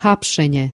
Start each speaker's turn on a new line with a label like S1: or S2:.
S1: hapszenie